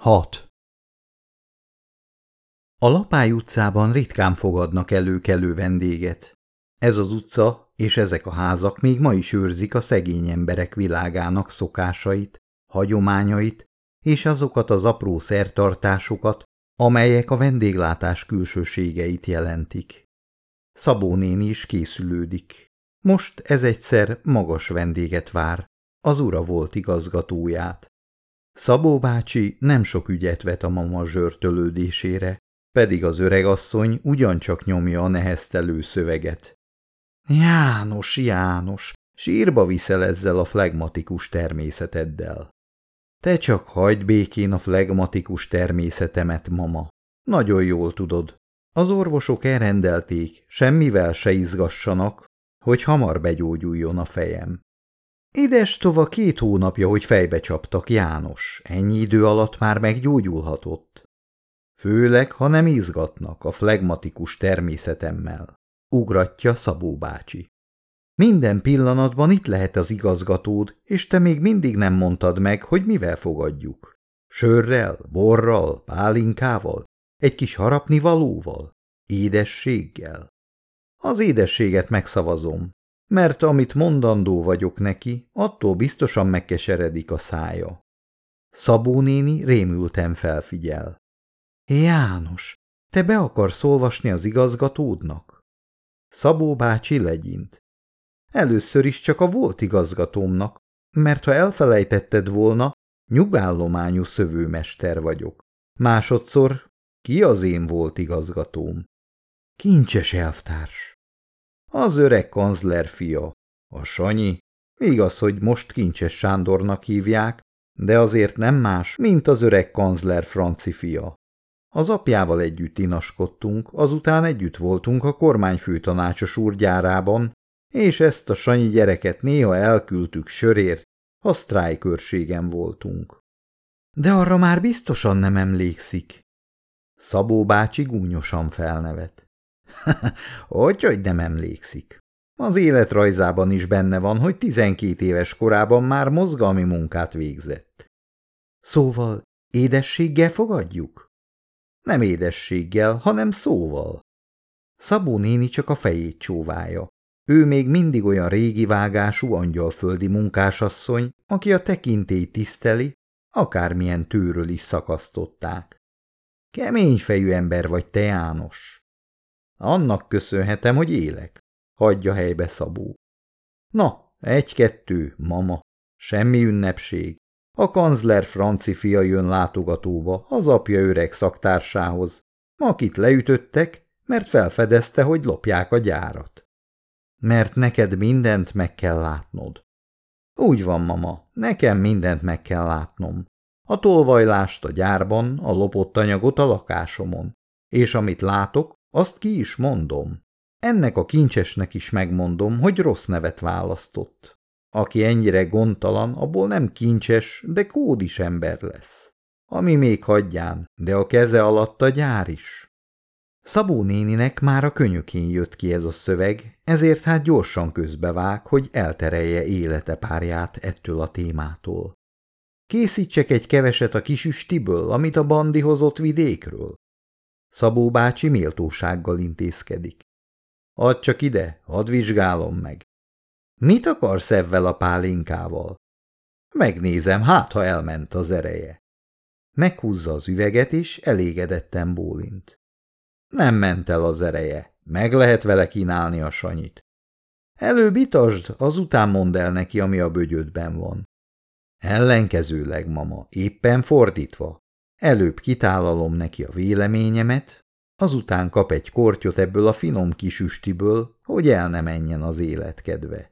6. A Lapály utcában ritkán fogadnak előkelő vendéget. Ez az utca és ezek a házak még ma is őrzik a szegény emberek világának szokásait, hagyományait és azokat az apró szertartásokat, amelyek a vendéglátás külsőségeit jelentik. Szabó néni is készülődik. Most ez egyszer magas vendéget vár, az ura volt igazgatóját. Szabó bácsi nem sok ügyet vet a mama zsörtölődésére, pedig az öregasszony ugyancsak nyomja a neheztelő szöveget. János, János, sírba viszel ezzel a flegmatikus természeteddel. Te csak hagyd békén a flegmatikus természetemet, mama. Nagyon jól tudod. Az orvosok elrendelték, semmivel se izgassanak, hogy hamar begyógyuljon a fejem. Édes tova két hónapja, hogy fejbe csaptak, János. Ennyi idő alatt már meggyógyulhatott. Főleg, ha nem izgatnak a flegmatikus természetemmel, ugratja Szabó bácsi. Minden pillanatban itt lehet az igazgatód, és te még mindig nem mondtad meg, hogy mivel fogadjuk. Sörrel, borral, pálinkával, egy kis harapnivalóval, édességgel. Az édességet megszavazom, mert amit mondandó vagyok neki, attól biztosan megkeseredik a szája. Szabó néni rémülten felfigyel. János, te be akarsz olvasni az igazgatódnak? Szabó bácsi legyint. Először is csak a volt igazgatómnak, mert ha elfelejtetted volna, nyugállományú szövőmester vagyok. Másodszor, ki az én volt igazgatóm? Kincses elvtárs. Az öreg kancler fia, a Sanyi. Igaz, hogy most Kincses Sándornak hívják, de azért nem más, mint az öreg kancler franci fia. Az apjával együtt inaskodtunk, azután együtt voltunk a kormányfőtanácsos úr gyárában, és ezt a Sanyi gyereket néha elküldtük sörért, a sztrájkőrségen voltunk. De arra már biztosan nem emlékszik. Szabó bácsi gúnyosan felnevet. hogy, hogy nem emlékszik. Az életrajzában is benne van, hogy tizenkét éves korában már mozgalmi munkát végzett. Szóval édességgel fogadjuk? Nem édességgel, hanem szóval. Szabó néni csak a fejét csóvája. Ő még mindig olyan régi vágású angyalföldi munkásasszony, aki a tekintély tiszteli, akármilyen tőről is szakasztották. Kemény fejű ember vagy te, János. Annak köszönhetem, hogy élek, hagyja helybe Szabó. Na, egy-kettő, mama, semmi ünnepség. A kancler franci fia jön látogatóba az apja öreg szaktársához, akit leütöttek, mert felfedezte, hogy lopják a gyárat. Mert neked mindent meg kell látnod. Úgy van, mama, nekem mindent meg kell látnom. A tolvajlást a gyárban, a lopott anyagot a lakásomon. És amit látok, azt ki is mondom. Ennek a kincsesnek is megmondom, hogy rossz nevet választott. Aki ennyire gondtalan, abból nem kincses, de kódis ember lesz. Ami még hagyján, de a keze alatt a gyár is. Szabó néninek már a könyökén jött ki ez a szöveg, ezért hát gyorsan közbevág, hogy elterelje élete párját ettől a témától. Készítsek egy keveset a kisüstiből, amit a bandi hozott vidékről. Szabó bácsi méltósággal intézkedik. Add csak ide, hadd vizsgálom meg. Mit akarsz ezzel a pálinkával? Megnézem, hát ha elment az ereje. Meghúzza az üveget, és elégedetten bólint. Nem ment el az ereje, meg lehet vele kínálni a sanyit. Előbb itasd, azután mondd el neki, ami a bögyödben van. Ellenkezőleg, mama, éppen fordítva. Előbb kitálalom neki a véleményemet, azután kap egy kortyot ebből a finom kis üstiből, hogy el ne menjen az életkedve.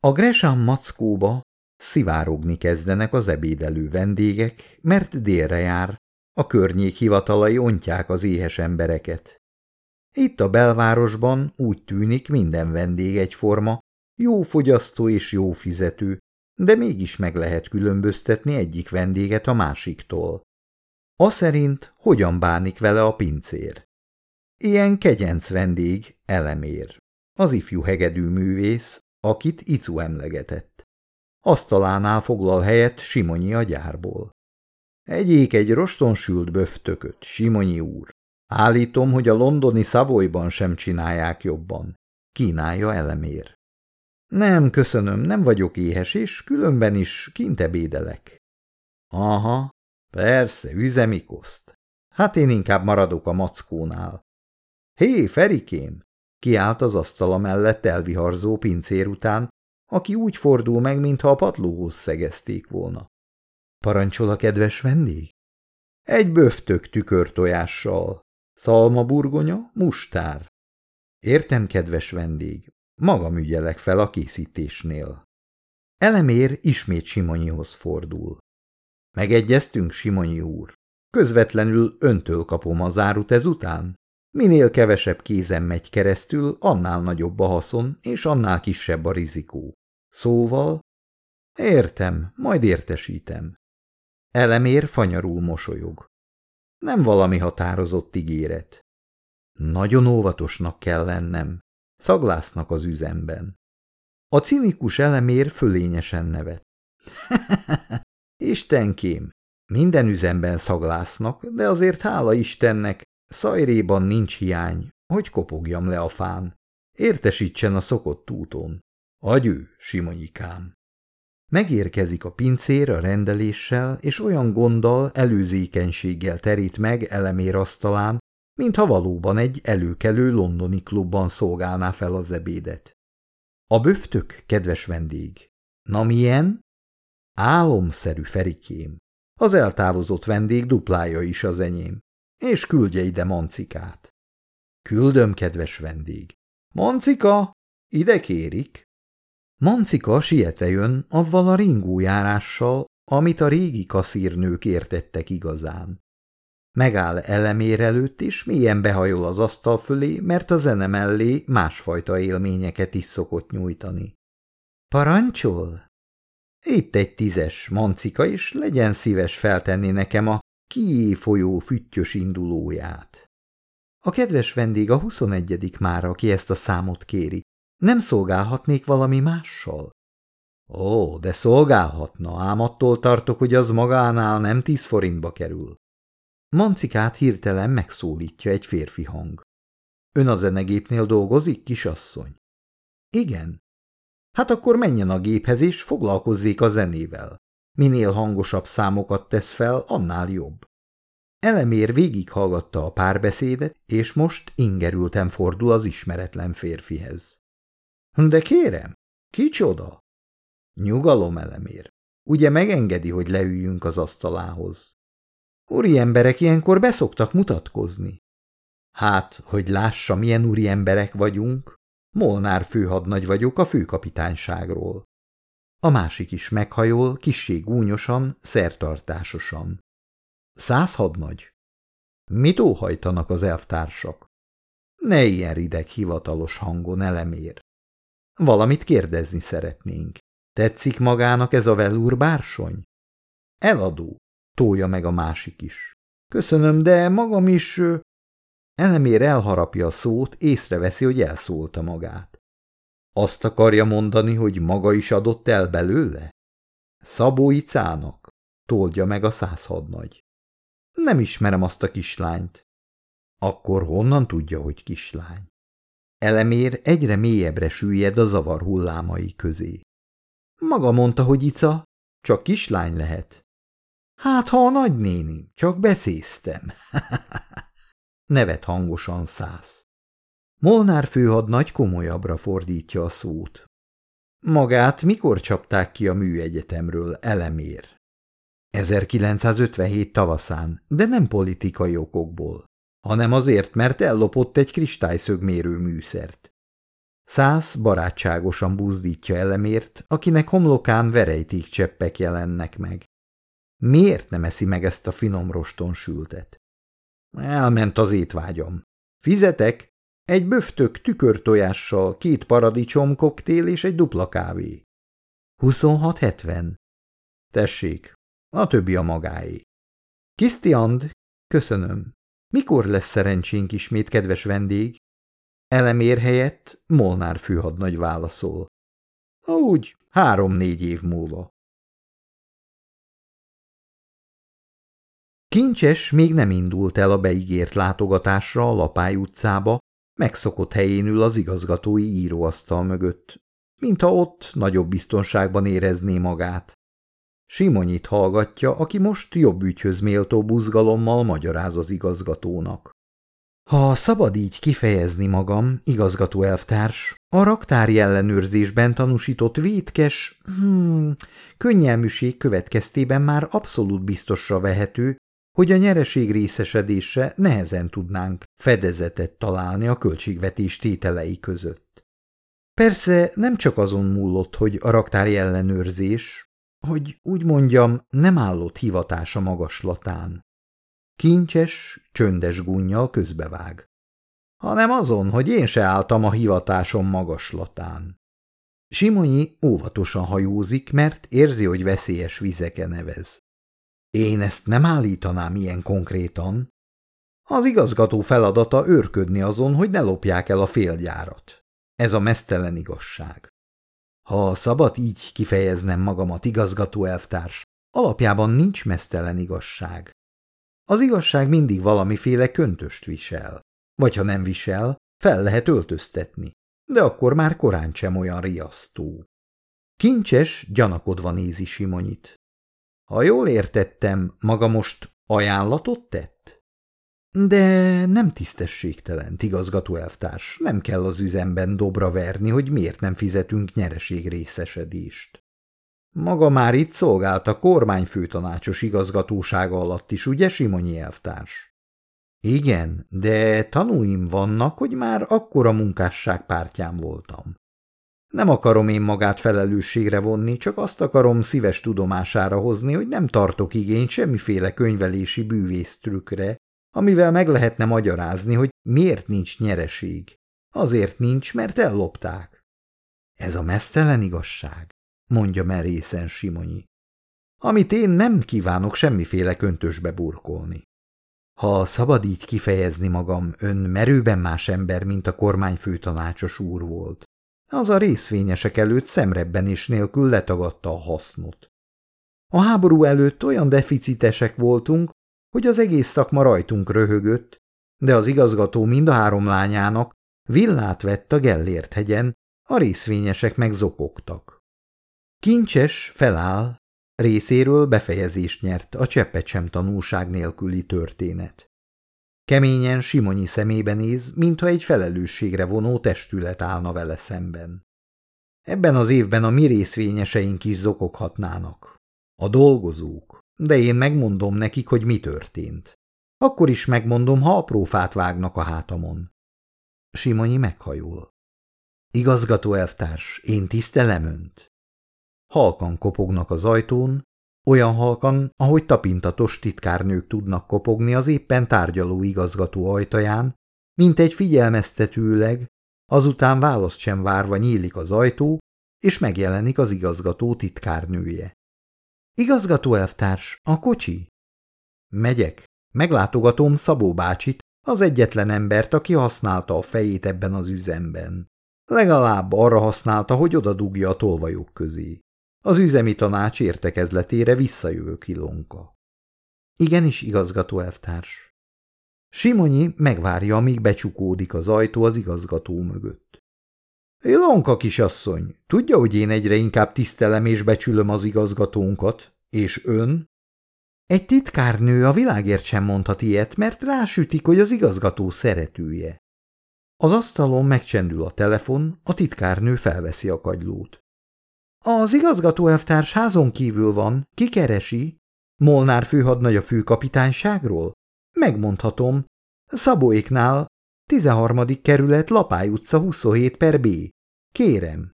A Gresham mackóba szivárogni kezdenek az ebédelő vendégek, mert délre jár, a környék hivatalai ontják az éhes embereket. Itt a belvárosban úgy tűnik minden vendég egyforma, jó fogyasztó és jó fizető, de mégis meg lehet különböztetni egyik vendéget a másiktól. A szerint hogyan bánik vele a pincér. Ilyen kegyenc vendég elemér, az ifjú hegedű művész, akit Icu emlegetett. asztalánál foglal helyet Simonyi a gyárból. Egyék egy rostonsült böftököt, Simonyi úr. Állítom, hogy a londoni szavolyban sem csinálják jobban. Kínálja elemér. Nem, köszönöm, nem vagyok éhes, és különben is kint ebédelek. Aha, persze, üzemi koszt. Hát én inkább maradok a mackónál. Hé, Ferikém! Kiállt az asztala mellett elviharzó pincér után, aki úgy fordul meg, mintha a padlóhoz szegezték volna. Parancsol a kedves vendég? Egy böftök tükörtojással, szalmaburgonya, mustár. Értem, kedves vendég, magam ügyelek fel a készítésnél. Elemér ismét Simonyihoz fordul. Megegyeztünk, Simonyi úr. Közvetlenül öntől kapom a zárut ezután? Minél kevesebb kézen megy keresztül, annál nagyobb a haszon, és annál kisebb a rizikó. Szóval? Értem, majd értesítem. Elemér fanyarul mosolyog. Nem valami határozott ígéret. Nagyon óvatosnak kell lennem. Szaglásznak az üzemben. A cinikus elemér fölényesen nevet. Istenkém, minden üzemben szaglásznak, de azért hála Istennek, szajréban nincs hiány, hogy kopogjam le a fán. Értesítsen a szokott úton. Agyő, Simonyikám. Megérkezik a pincér a rendeléssel, és olyan gonddal, előzékenységgel terít meg elemér asztalán, mintha valóban egy előkelő londoni klubban szolgálná fel az ebédet. A böftök, kedves vendég. Na milyen? Álomszerű ferikém. Az eltávozott vendég duplája is az enyém. És küldje ide Mancikát. Küldöm, kedves vendég. Mancika, ide kérik. Mancika sietve jön avval a ringójárással, amit a régi kaszírnők értettek igazán. Megáll elemér előtt, és mélyen behajol az asztal fölé, mert a zene mellé másfajta élményeket is szokott nyújtani. Parancsol? Itt egy tízes, mancika, és legyen szíves feltenni nekem a kié folyó füttyös indulóját. A kedves vendég a huszonegyedik már, aki ezt a számot kéri. Nem szolgálhatnék valami mással? Ó, de szolgálhatna, ám attól tartok, hogy az magánál nem tíz forintba kerül. Mancikát hirtelen megszólítja egy férfi hang. Ön a zenegépnél dolgozik, kisasszony? Igen. Hát akkor menjen a géphez és foglalkozzék a zenével. Minél hangosabb számokat tesz fel, annál jobb. Elemér végighallgatta a párbeszédet, és most ingerülten fordul az ismeretlen férfihez. De kérem, kicsoda? Nyugalom, elemér. Ugye megengedi, hogy leüljünk az asztalához? Úri emberek ilyenkor beszoktak mutatkozni. Hát, hogy lássa, milyen úri emberek vagyunk, Molnár főhadnagy vagyok a főkapitányságról. A másik is meghajol, kissé gúnyosan, szertartásosan. Száz hadnagy? Mit óhajtanak az elvtársak? Ne ilyen rideg hivatalos hangon elemér. Valamit kérdezni szeretnénk. Tetszik magának ez a velúr bársony? Eladó, tolja meg a másik is. Köszönöm, de magam is... Elemér elharapja a szót, észreveszi, hogy elszólta magát. Azt akarja mondani, hogy maga is adott el belőle? Szabói cának, toldja meg a százhadnagy. Nem ismerem azt a kislányt. Akkor honnan tudja, hogy kislány? Elemér egyre mélyebbre süllyed a zavar hullámai közé. Maga mondta, hogy Ica, csak kislány lehet. Hát, ha a nagynéni, csak beszéztem. Nevet hangosan száz. Molnár főhadnagy komolyabbra fordítja a szót. Magát mikor csapták ki a műegyetemről elemér? 1957 tavaszán, de nem politikai okokból, hanem azért, mert ellopott egy kristályszögmérő műszert. Száz barátságosan buzdítja elemért, akinek homlokán verejték cseppek jelennek meg. Miért nem eszi meg ezt a finom roston sültet? Elment az étvágyam. Fizetek? Egy böftök tükörtojással, két paradicsom koktél és egy dupla kávé. 26,70. Tessék, a többi a magáé. Kisztiand, köszönöm. Mikor lesz szerencsénk ismét, kedves vendég? Elemér helyett Molnár főhadnagy válaszol. Úgy, három-négy év múlva. Kincses még nem indult el a beígért látogatásra a Lapály utcába, megszokott helyén ül az igazgatói íróasztal mögött, mintha ott nagyobb biztonságban érezné magát. Simonyit hallgatja, aki most jobb ügyhöz méltó buzgalommal magyaráz az igazgatónak. Ha szabad így kifejezni magam, igazgató elvtárs, a raktári ellenőrzésben tanúsított vétkes, hmm, könnyelműség következtében már abszolút biztosra vehető, hogy a nyereség részesedése nehezen tudnánk fedezetet találni a költségvetés tételei között. Persze nem csak azon múlott, hogy a raktári ellenőrzés, hogy úgy mondjam, nem állott hivatása magaslatán. Kincses, csöndes gunnyal közbevág. Hanem azon, hogy én se álltam a hivatásom magaslatán. Simonyi óvatosan hajózik, mert érzi, hogy veszélyes vizeke nevez. Én ezt nem állítanám ilyen konkrétan. Az igazgató feladata őrködni azon, hogy ne lopják el a félgyárat. Ez a mesztelen igazság. Ha szabad így kifejeznem magamat, igazgató elvtárs, alapjában nincs mesztelen igazság. Az igazság mindig valamiféle köntöst visel. Vagy ha nem visel, fel lehet öltöztetni, de akkor már korán sem olyan riasztó. Kincses gyanakodva nézi Simonyit. Ha jól értettem, maga most ajánlatot tett? De nem tisztességtelen, igazgató elvtárs, nem kell az üzemben dobra verni, hogy miért nem fizetünk nyereség részesedést. Maga már itt szolgált a kormányfőtanácsos igazgatósága alatt is, ugye, Simonyi elvtárs? Igen, de tanúim vannak, hogy már akkora munkásság pártján voltam. Nem akarom én magát felelősségre vonni, csak azt akarom szíves tudomására hozni, hogy nem tartok igényt semmiféle könyvelési bűvésztrükre, amivel meg lehetne magyarázni, hogy miért nincs nyereség. Azért nincs, mert ellopták. Ez a mesztelen igazság, mondja merészen Simonyi. Amit én nem kívánok semmiféle köntösbe burkolni. Ha szabad így kifejezni magam, ön merőben más ember, mint a kormányfőtanácsos úr volt. Az a részvényesek előtt szemrebbenés nélkül letagadta a hasznot. A háború előtt olyan deficitesek voltunk, hogy az egész szakma rajtunk röhögött, de az igazgató mind a három lányának villát vett a Gellért hegyen, a részvényesek meg. Kincses feláll, részéről befejezést nyert a cseppet sem tanulság nélküli történet. Keményen Simonyi szemébe néz, mintha egy felelősségre vonó testület állna vele szemben. Ebben az évben a mi részvényeseink is zokoghatnának. A dolgozók. De én megmondom nekik, hogy mi történt. Akkor is megmondom, ha aprófát vágnak a hátamon. Simonyi meghajol. Igazgató elvtárs, én tisztelem önt. Halkan kopognak az ajtón, olyan halkan, ahogy tapintatos titkárnők tudnak kopogni az éppen tárgyaló igazgató ajtaján, mint egy figyelmeztetőleg, azután választ sem várva nyílik az ajtó, és megjelenik az igazgató titkárnője. Igazgató elvtárs, a kocsi? Megyek. Meglátogatom Szabó bácsit, az egyetlen embert, aki használta a fejét ebben az üzemben. Legalább arra használta, hogy odadugja a tolvajok közé. Az üzemi tanács értekezletére visszajövök Ilonka. Igenis, igazgató elvtárs. Simonyi megvárja, amíg becsukódik az ajtó az igazgató mögött. Ilonka kisasszony, tudja, hogy én egyre inkább tisztelem és becsülöm az igazgatónkat, és ön? Egy titkárnő a világért sem mondhat ilyet, mert rásütik, hogy az igazgató szeretője. Az asztalon megcsendül a telefon, a titkárnő felveszi a kagylót. Az igazgató elvtárs házon kívül van, kikeresi. Molnár főhadnagy a főkapitányságról? Megmondhatom. Szabóéknál, 13. kerület, Lapály utca 27 per B. Kérem.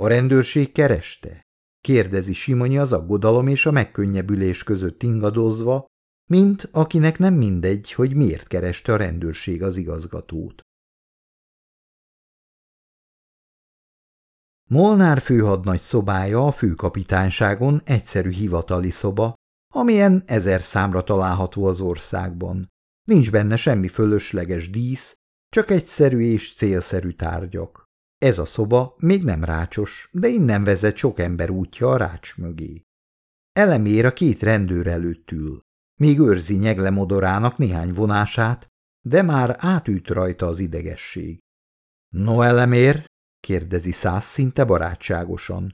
A rendőrség kereste? Kérdezi Simonyi az aggodalom és a megkönnyebbülés között ingadozva, mint akinek nem mindegy, hogy miért kereste a rendőrség az igazgatót. Molnár főhadnagy szobája a főkapitányságon egyszerű hivatali szoba, amilyen ezer számra található az országban. Nincs benne semmi fölösleges dísz, csak egyszerű és célszerű tárgyak. Ez a szoba még nem rácsos, de innen vezet sok ember útja a rács mögé. Elemér a két rendőr előtt ül. Még őrzi nyeglemodorának néhány vonását, de már átüt rajta az idegesség. No, elemér? Kérdezi száz szinte barátságosan.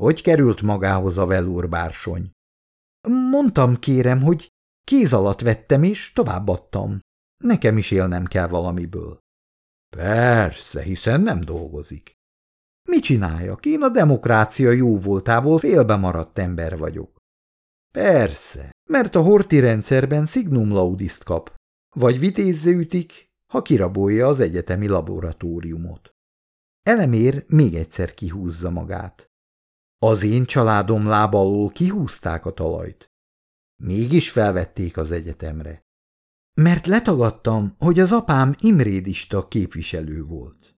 Hogy került magához a velúr bársony? Mondtam, kérem, hogy kéz alatt vettem, és továbbadtam. Nekem is élnem kell valamiből. Persze, hiszen nem dolgozik. Mi csináljak? Én a demokrácia jó voltából félbe maradt ember vagyok. Persze, mert a horti rendszerben signum laudiszt kap, vagy vitézze ütik, ha kirabolja az egyetemi laboratóriumot. Elemér még egyszer kihúzza magát. Az én családom lábalól kihúzták a talajt. Mégis felvették az egyetemre. Mert letagadtam, hogy az apám imrédista képviselő volt.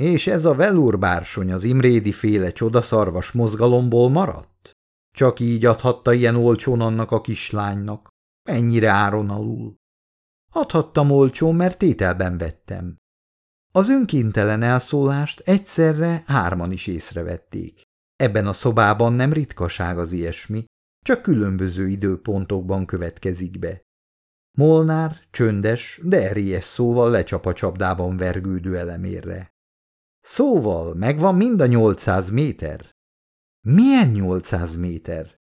És ez a velurbársony az imrédi féle csodaszarvas mozgalomból maradt? Csak így adhatta ilyen olcsón annak a kislánynak, ennyire áron alul. Adhattam olcsón, mert tételben vettem. Az önkéntelen elszólást egyszerre hárman is észrevették. Ebben a szobában nem ritkaság az ilyesmi, csak különböző időpontokban következik be. Molnár csöndes, de erélyes szóval lecsap a csapdában vergődő elemérre. Szóval megvan mind a 800 méter? Milyen 800 méter?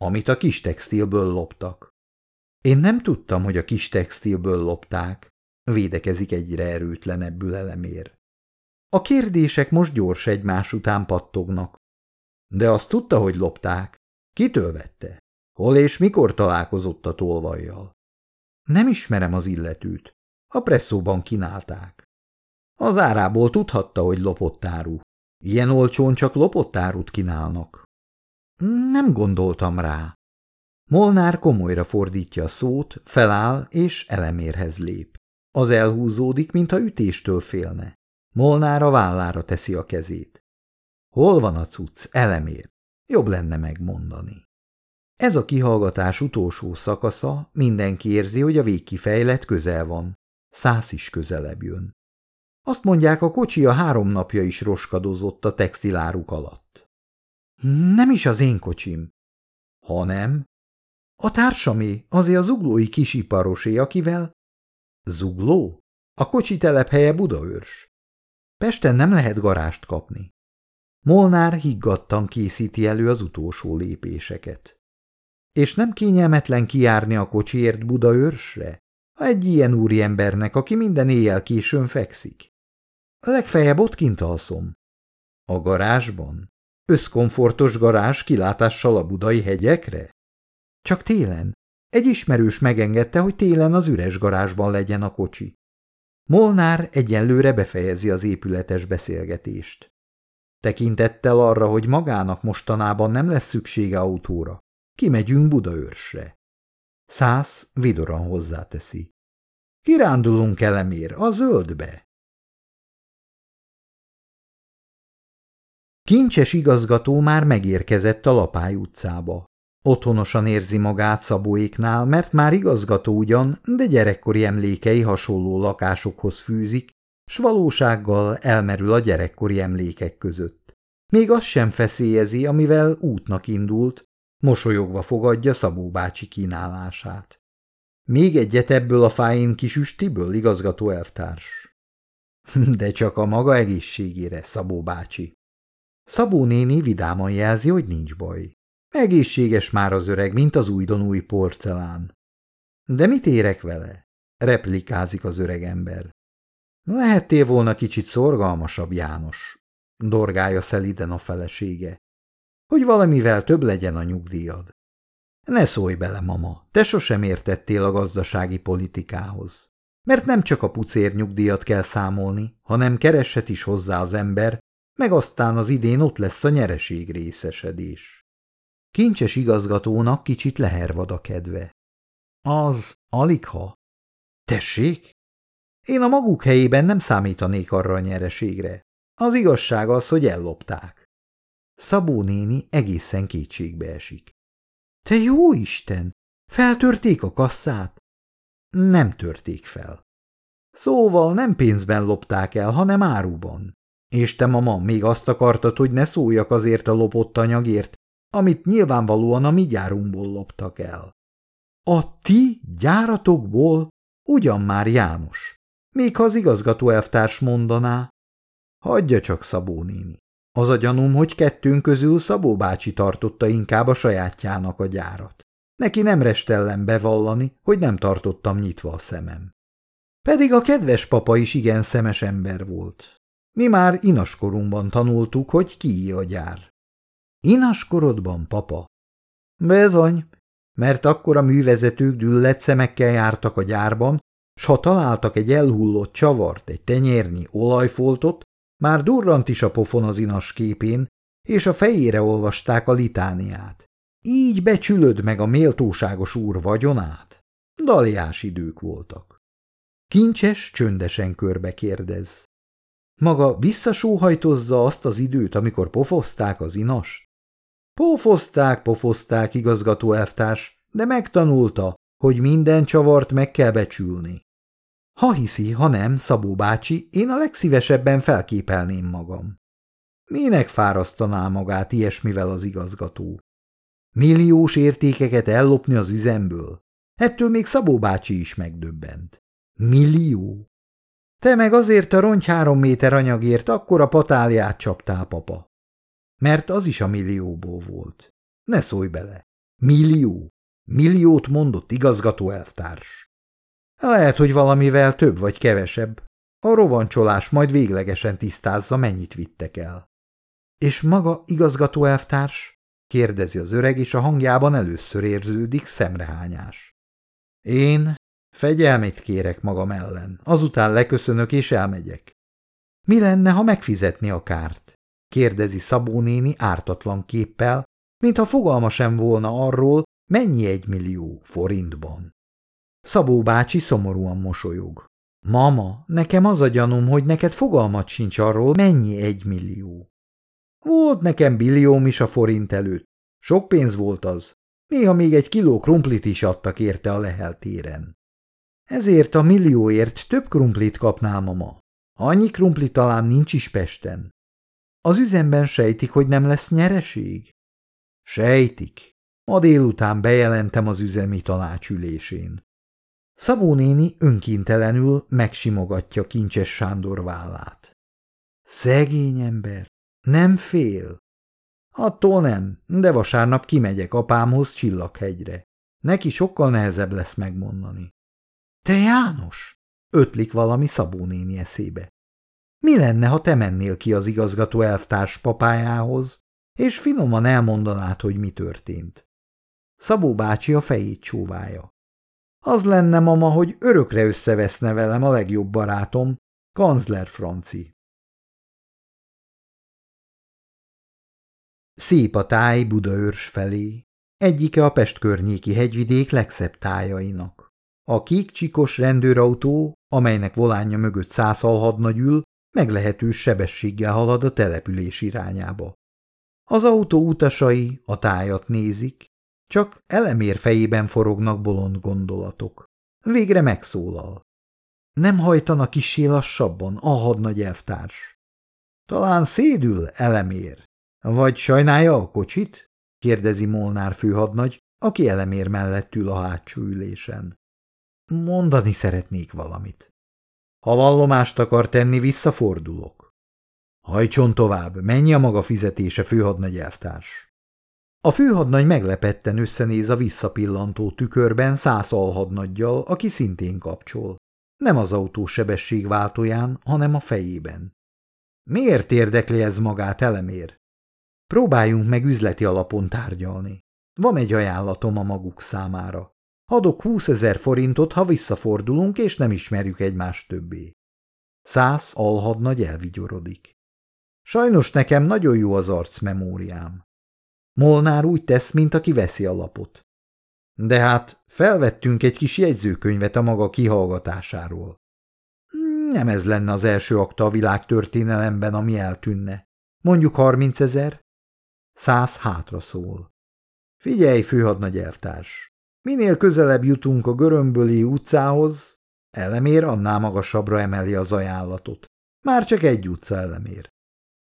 Amit a kis textilből loptak. Én nem tudtam, hogy a kis textilből lopták, védekezik egyre erőtlenebbül elemér. A kérdések most gyors egymás után pattognak. De azt tudta, hogy lopták. Kitől vette? Hol és mikor találkozott a tolvajjal? Nem ismerem az illetőt. A presszóban kínálták. Az árából tudhatta, hogy lopott áru. Ilyen olcsón csak lopott árut kínálnak. Nem gondoltam rá. Molnár komolyra fordítja a szót, feláll és elemérhez lép. Az elhúzódik, mintha ütéstől félne. Molnár a vállára teszi a kezét. Hol van a cucc, elemér? Jobb lenne megmondani. Ez a kihallgatás utolsó szakasza, mindenki érzi, hogy a végkifejlet közel van. Száz is közelebb jön. Azt mondják, a kocsi a három napja is roskadozott a textiláruk alatt. Nem is az én kocsim. Ha nem? A társamé, azért az zuglói kisiparosé, akivel... Zugló? A kocsi telephelye Budaörs. Pesten nem lehet garást kapni. Molnár higgadtan készíti elő az utolsó lépéseket. És nem kényelmetlen kijárni a kocsiért Budaörsre? Egy ilyen úriembernek, aki minden éjjel későn fekszik. Legfeljebb ott kint alszom. A garázsban? Összkomfortos garázs kilátással a budai hegyekre? Csak télen. Egy ismerős megengedte, hogy télen az üres garázsban legyen a kocsi. Molnár egyenlőre befejezi az épületes beszélgetést. Tekintettel arra, hogy magának mostanában nem lesz szüksége autóra. Kimegyünk Budaörsre. Szász vidoran hozzáteszi. Kirándulunk elemér a zöldbe. Kincses igazgató már megérkezett a Lapály utcába. Otthonosan érzi magát Szabóéknál, mert már igazgató ugyan, de gyerekkori emlékei hasonló lakásokhoz fűzik, s valósággal elmerül a gyerekkori emlékek között. Még azt sem feszélyezi, amivel útnak indult, mosolyogva fogadja Szabó bácsi kínálását. Még egyet ebből a fájén kis üstiből, igazgató elvtárs. De csak a maga egészségére, Szabó bácsi. Szabó néni vidáman jelzi, hogy nincs baj. Egészséges már az öreg, mint az újdon új porcelán. De mit érek vele? replikázik az öreg ember. Lehettél volna kicsit szorgalmasabb, János, dorgálja szeliden a felesége. Hogy valamivel több legyen a nyugdíjad. Ne szólj bele, mama, te sosem értettél a gazdasági politikához. Mert nem csak a pucér nyugdíjat kell számolni, hanem kereshet is hozzá az ember, meg aztán az idén ott lesz a nyereség részesedés. Kincses igazgatónak kicsit lehervad a kedve. Az aligha. Tessék? Én a maguk helyében nem számítanék arra a nyereségre. Az igazság az, hogy ellopták. Szabó néni egészen kétségbe esik. Te jó Isten! Feltörték a kasszát? Nem törték fel. Szóval nem pénzben lopták el, hanem áruban. És te, mama, még azt akartad, hogy ne szóljak azért a lopott anyagért, amit nyilvánvalóan a mi gyárunkból loptak el. A ti gyáratokból? Ugyan már János. Még ha az igazgató elvtárs mondaná. Hagyja csak, Szabó néni. Az a gyanúm, hogy kettőnk közül Szabó bácsi tartotta inkább a sajátjának a gyárat. Neki nem restellem bevallani, hogy nem tartottam nyitva a szemem. Pedig a kedves papa is igen szemes ember volt. Mi már inaskorunkban tanultuk, hogy ki a gyár. Inaskorodban, papa? Bezony, mert akkor a művezetők düllett szemekkel jártak a gyárban, s ha találtak egy elhullott csavart, egy tenyérnyi olajfoltot, már durrant is a pofon az inas képén, és a fejére olvasták a litániát. Így becsülöd meg a méltóságos úr vagyonát? Daliás idők voltak. Kincses csöndesen körbe kérdez. Maga visszasóhajtozza azt az időt, amikor pofozták az inast? Pofozták, pofozták, igazgató elvtárs, de megtanulta, hogy minden csavart meg kell becsülni. Ha hiszi, ha nem, Szabó bácsi, én a legszívesebben felképelném magam. Minek fárasztaná magát ilyesmivel az igazgató? Milliós értékeket ellopni az üzemből? Ettől még Szabó bácsi is megdöbbent. Millió? Te meg azért a rongy három méter anyagért akkor a patálját csaptál, papa. Mert az is a millióból volt. Ne szólj bele. Millió. Milliót mondott igazgató elvtárs. Lehet, hogy valamivel több vagy kevesebb. A rovancsolás majd véglegesen tisztázza, mennyit vittek el. És maga igazgató elvtárs? kérdezi az öreg, és a hangjában először érződik szemrehányás. Én fegyelmét kérek magam ellen, azután leköszönök és elmegyek. Mi lenne, ha megfizetni a kárt? Kérdezi Szabó néni ártatlan képpel, mintha fogalma sem volna arról, mennyi egy millió forintban. Szabó bácsi szomorúan mosolyog. Mama, nekem az a gyanúm, hogy neked fogalmat sincs arról, mennyi egy millió. Volt nekem billióm is a forint előtt. Sok pénz volt az. Néha még egy kiló krumplit is adtak érte a leheltéren. Ezért a millióért több krumplit kapnál, mama. Annyi krumpli talán nincs is Pesten. Az üzemben sejtik, hogy nem lesz nyereség? Sejtik. Ma délután bejelentem az üzemi tanácsülésén. Szabó néni önkéntelenül megsimogatja kincses Sándor vállát. Szegény ember, nem fél. Attól nem, de vasárnap kimegyek apámhoz Csillaghegyre. Neki sokkal nehezebb lesz megmondani. Te János? Ötlik valami Szabó néni eszébe. Mi lenne, ha te mennél ki az igazgató elvtárs papájához, és finoman elmondanád, hogy mi történt? Szabó bácsi a fejét csóvája. Az lenne, mama, hogy örökre összeveszne velem a legjobb barátom, kancler Franci. Szép a táj Budaörs felé, egyike a Pest környéki hegyvidék legszebb tájainak. A kék csikos rendőrautó, amelynek volánja mögött százalhadnagy ül, meglehetős sebességgel halad a település irányába. Az autó utasai a tájat nézik, csak elemér fejében forognak bolond gondolatok. Végre megszólal. Nem hajtana kisé lassabban a hadnagy elvtárs. Talán szédül elemér. Vagy sajnálja a kocsit? kérdezi Molnár főhadnagy, aki elemér mellett ül a hátsó ülésen. Mondani szeretnék valamit. Ha vallomást akar tenni, visszafordulok. Hajtson tovább, menj a maga fizetése, főhadnagy elvtárs. A főhadnagy meglepetten összenéz a visszapillantó tükörben száz alhadnaggyal, aki szintén kapcsol. Nem az autó sebességváltóján, hanem a fejében. Miért érdekli ez magát, elemér? Próbáljunk meg üzleti alapon tárgyalni. Van egy ajánlatom a maguk számára. Adok húszezer forintot, ha visszafordulunk, és nem ismerjük egymást többé. Száz alhadnagy elvigyorodik. Sajnos nekem nagyon jó az arcmemóriám. Molnár úgy tesz, mint aki veszi a lapot. De hát felvettünk egy kis jegyzőkönyvet a maga kihallgatásáról. Nem ez lenne az első akta a világtörténelemben, ami eltűnne. Mondjuk harminc ezer? Száz hátra szól. Figyelj, főhadnagy elvtárs! Minél közelebb jutunk a Görömböli utcához, elemér annál magasabbra emeli az ajánlatot. Már csak egy utca elemér.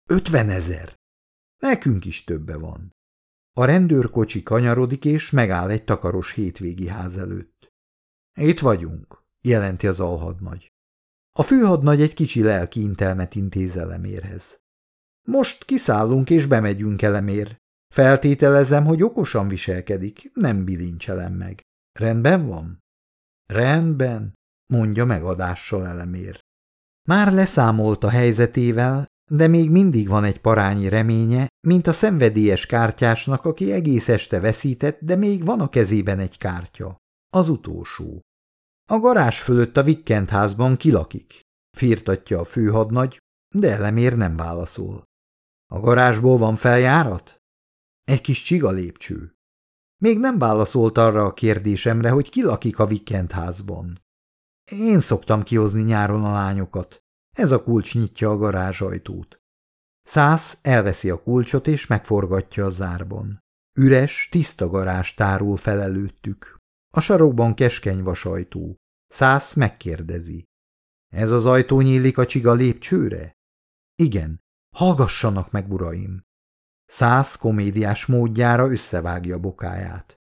Ötvenezer! Nekünk is többe van. A rendőrkocsi kanyarodik, és megáll egy takaros hétvégi ház előtt. Itt vagyunk, jelenti az alhadnagy. A főhadnagy egy kicsi lelki intelmet intéz elemérhez. Most kiszállunk és bemegyünk elemér. Feltételezem, hogy okosan viselkedik, nem bilincselem meg. Rendben van? Rendben, mondja megadással elemér. Már leszámolt a helyzetével, de még mindig van egy parányi reménye, mint a szenvedélyes kártyásnak, aki egész este veszített, de még van a kezében egy kártya. Az utolsó. A garázs fölött a Vikkent házban kilakik. Firtatja a főhadnagy, de elemér nem válaszol. A garázsból van feljárat? Egy kis csiga lépcső. Még nem válaszolt arra a kérdésemre, hogy ki lakik a Vikkent házban. Én szoktam kihozni nyáron a lányokat. Ez a kulcs nyitja a garázsajtót. Szász elveszi a kulcsot és megforgatja a zárban. Üres, tiszta garázs tárul fel előttük. A sarokban keskeny vasajtó. Szász megkérdezi. Ez az ajtó nyílik a csiga lépcsőre? Igen. Hallgassanak meg, uraim! Száz komédiás módjára összevágja bokáját.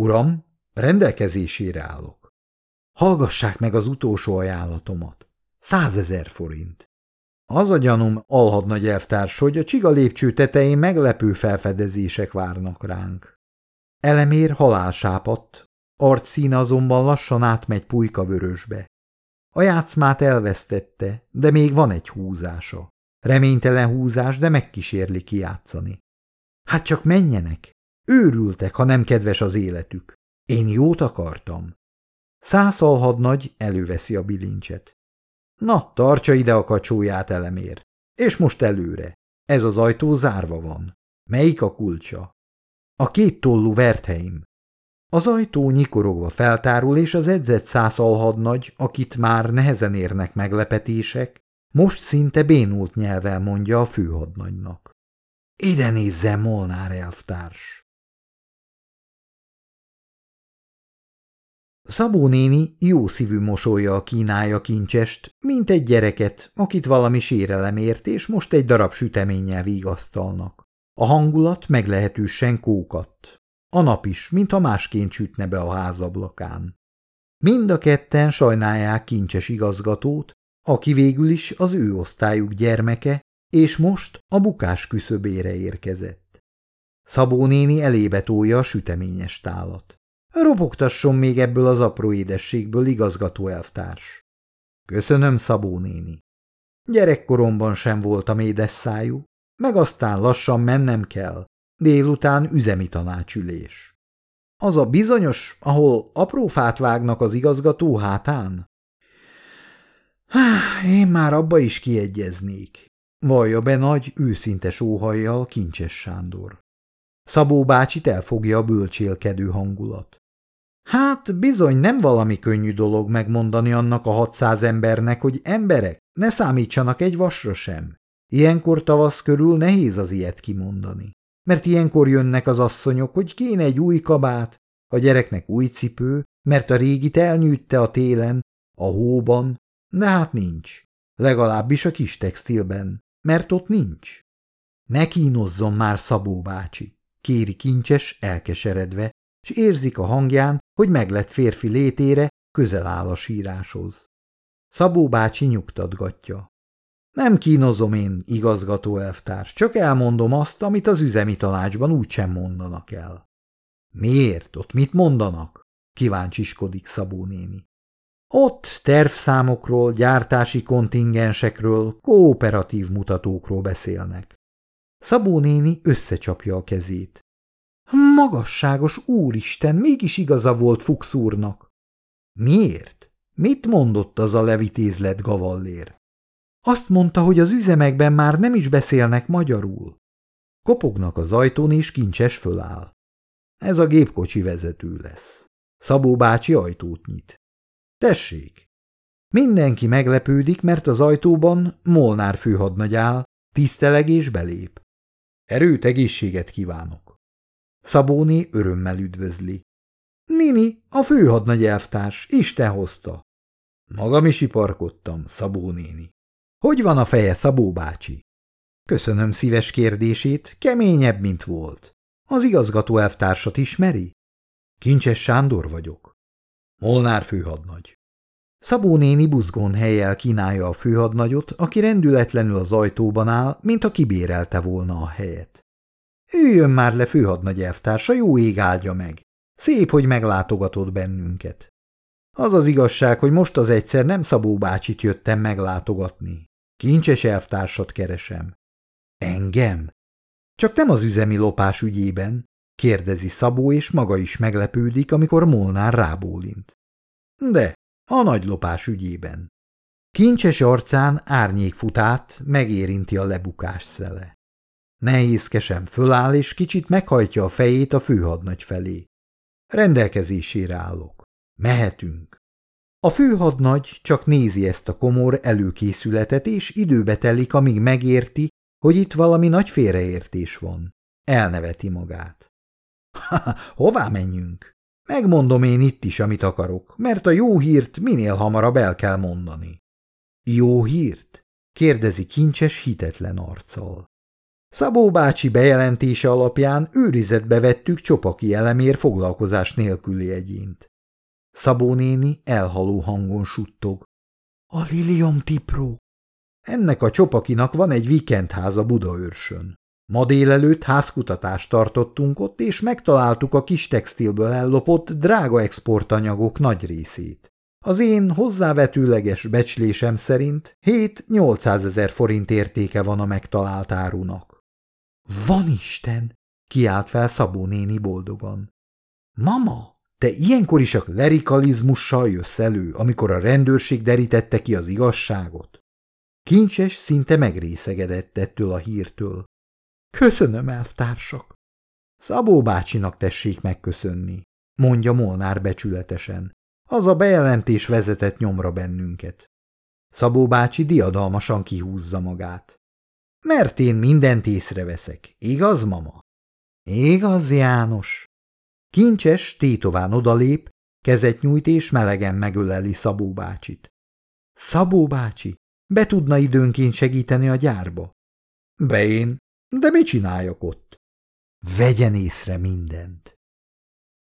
Uram, rendelkezésére állok. Hallgassák meg az utolsó ajánlatomat. Százezer forint. Az a gyanúm, alhadnagy elvtárs, hogy a csiga lépcső tetején meglepő felfedezések várnak ránk. Elemér halálsápadt, arcszíne azonban lassan átmegy pulyka vörösbe. A játszmát elvesztette, de még van egy húzása. Reménytelen húzás, de megkísérli kijátszani. Hát csak menjenek! Őrültek, ha nem kedves az életük. Én jót akartam. Szászalhadnagy előveszi a bilincset. Na, tartsa ide a kacsóját, elemér. És most előre. Ez az ajtó zárva van. Melyik a kulcsa? A két tollú Vertheim. Az ajtó nyikorogva feltárul, és az edzett szászalhadnagy, akit már nehezen érnek meglepetések, most szinte bénult nyelvel mondja a főhadnagynak. Ide nézze, Molnár elvtárs! Szabó néni jó szívű mosolya a kínálja kincsest, mint egy gyereket, akit valami sérelem ért, és most egy darab süteménnyel vigasztalnak. A hangulat meglehetősen kókadt. A nap is, mintha másként sütne be a házablakán. Mind a ketten sajnálják kincses igazgatót, aki végül is az ő osztályuk gyermeke, és most a bukás küszöbére érkezett. Szabó néni elébe tolja a süteményes tálat. Robogtasson még ebből az apró édességből, igazgató elvtárs. Köszönöm, Szabó néni. Gyerekkoromban sem voltam édes szájú, meg aztán lassan mennem kell, délután üzemi tanácsülés. Az a bizonyos, ahol apró fát vágnak az igazgató hátán? Én már abba is kiegyeznék, vallja be nagy, őszinte sóhajjal Kincses Sándor. Szabó bácsit elfogja a bölcsélkedő hangulat. Hát bizony nem valami könnyű dolog megmondani annak a hatszáz embernek, hogy emberek, ne számítsanak egy vasra sem. Ilyenkor tavasz körül nehéz az ilyet kimondani. Mert ilyenkor jönnek az asszonyok, hogy kéne egy új kabát, a gyereknek új cipő, mert a régit elnyűtte a télen, a hóban, de hát nincs. Legalábbis a kis textilben, mert ott nincs. Ne kínozzon már Szabó bácsi, kéri kincses elkeseredve, és érzik a hangján, hogy meglett férfi létére, közel áll a síráshoz. Szabó bácsi nyugtatgatja. Nem kínozom én, igazgató elvtárs, csak elmondom azt, amit az üzemi tanácsban úgysem mondanak el. Miért? Ott mit mondanak? Kíváncsiskodik Szabó néni. Ott tervszámokról, gyártási kontingensekről, kooperatív mutatókról beszélnek. Szabó néni összecsapja a kezét. Magasságos úristen, mégis igaza volt Fuchs úrnak. Miért? Mit mondott az a levitézlet gavallér? Azt mondta, hogy az üzemekben már nem is beszélnek magyarul. Kopognak az ajtón, és kincses föláll. Ez a gépkocsi vezető lesz. Szabó bácsi ajtót nyit. Tessék! Mindenki meglepődik, mert az ajtóban Molnár főhadnagy áll, tiszteleg és belép. Erőt, egészséget kívánok! Szabóni örömmel üdvözli. Nini, a főhadnagy elvtárs, Isten hozta. Magam is iparkodtam, Szabó néni. Hogy van a feje, Szabó bácsi? Köszönöm szíves kérdését, keményebb, mint volt. Az igazgató elvtársat ismeri? Kincses Sándor vagyok. Molnár főhadnagy. Szabó néni buzgón helyjel kínálja a főhadnagyot, aki rendületlenül az ajtóban áll, mint a kibérelte volna a helyet. Üljön már le főhadnagy elvtársa, jó ég áldja meg. Szép, hogy meglátogatod bennünket. Az az igazság, hogy most az egyszer nem Szabó bácsit jöttem meglátogatni. Kincses elvtársat keresem. Engem? Csak nem az üzemi lopás ügyében, kérdezi Szabó, és maga is meglepődik, amikor Molnár rábólint. De, a nagy lopás ügyében. Kincses arcán árnyék futát megérinti a lebukás szele. Nehézkesen föláll, és kicsit meghajtja a fejét a főhadnagy felé. Rendelkezésére állok. Mehetünk. A főhadnagy csak nézi ezt a komor előkészületet, és időbe telik, amíg megérti, hogy itt valami nagy félreértés van. Elneveti magát. – Hová menjünk? Megmondom én itt is, amit akarok, mert a jó hírt minél hamarabb el kell mondani. – Jó hírt? – kérdezi kincses, hitetlen arccal. Szabó bácsi bejelentése alapján őrizetbe vettük Csopaki elemér foglalkozás nélküli egyént. Szabó néni elhaló hangon suttog. A Lilium Tipró. Ennek a csopakinak van egy vikendháza Budaörsön. Ma délelőtt házkutatást tartottunk ott, és megtaláltuk a kis textilből ellopott drága exportanyagok nagy részét. Az én hozzávetőleges becslésem szerint 7-800 ezer forint értéke van a megtalált árunak. – Van Isten! – kiált fel Szabó néni boldogan. – Mama! Te ilyenkor is a klerikalizmussal jössz elő, amikor a rendőrség derítette ki az igazságot? Kincses szinte megrészegedett ettől a hírtől. Köszönöm, elvtársak. Szabó bácsinak tessék megköszönni, mondja Molnár becsületesen. Az a bejelentés vezetett nyomra bennünket. Szabó bácsi diadalmasan kihúzza magát. Mert én mindent észreveszek, igaz, mama? Igaz, János. Kincses tétován odalép, kezet nyújt és melegen megöleli Szabó bácsit. Szabó bácsi, be tudna időnként segíteni a gyárba? Be én, de mit csináljak ott? Vegyen észre mindent.